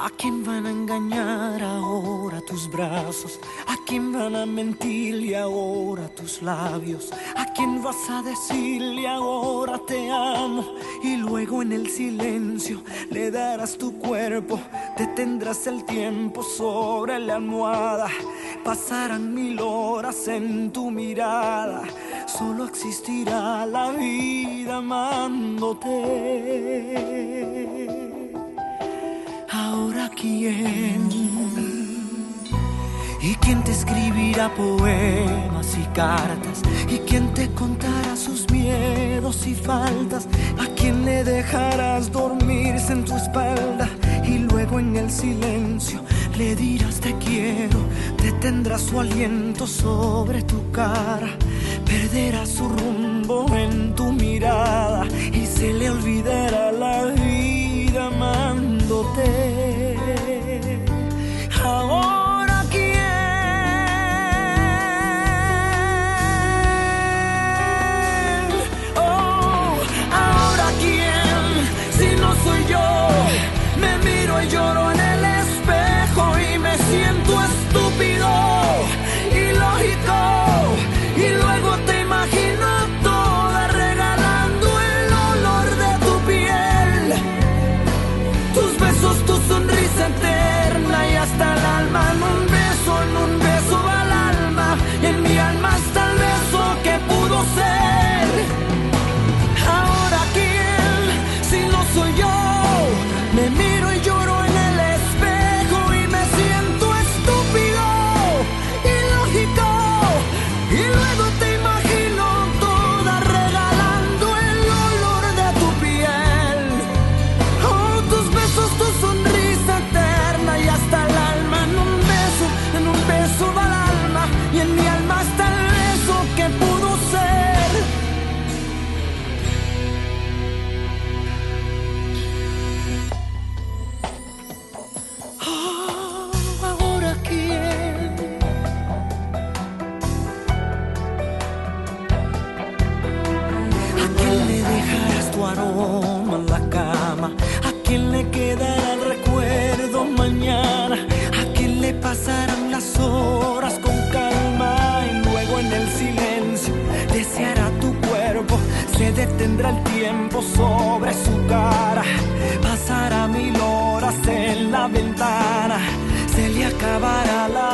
¿A quién van a engañar ahora tus brazos? ¿A quién van a mentirle ahora tus labios? ¿A quién vas a decirle ahora te amo? Y luego en el silencio le darás tu cuerpo, detendrás el tiempo sobre la almohada. Pasarán mil horas en tu mirada, solo existirá la vida amándote. Quién y quién te escribirá poemas y cartas y quién te contará sus miedos y faltas a quién le dejarás dormirse en tu espalda y luego en el silencio le dirás te quiero detendrás su aliento sobre tu cara perderá su rumbo en tu mirada se detendrá el tiempo sobre su cara. Pasará mil horas en la ventana, se le acabará la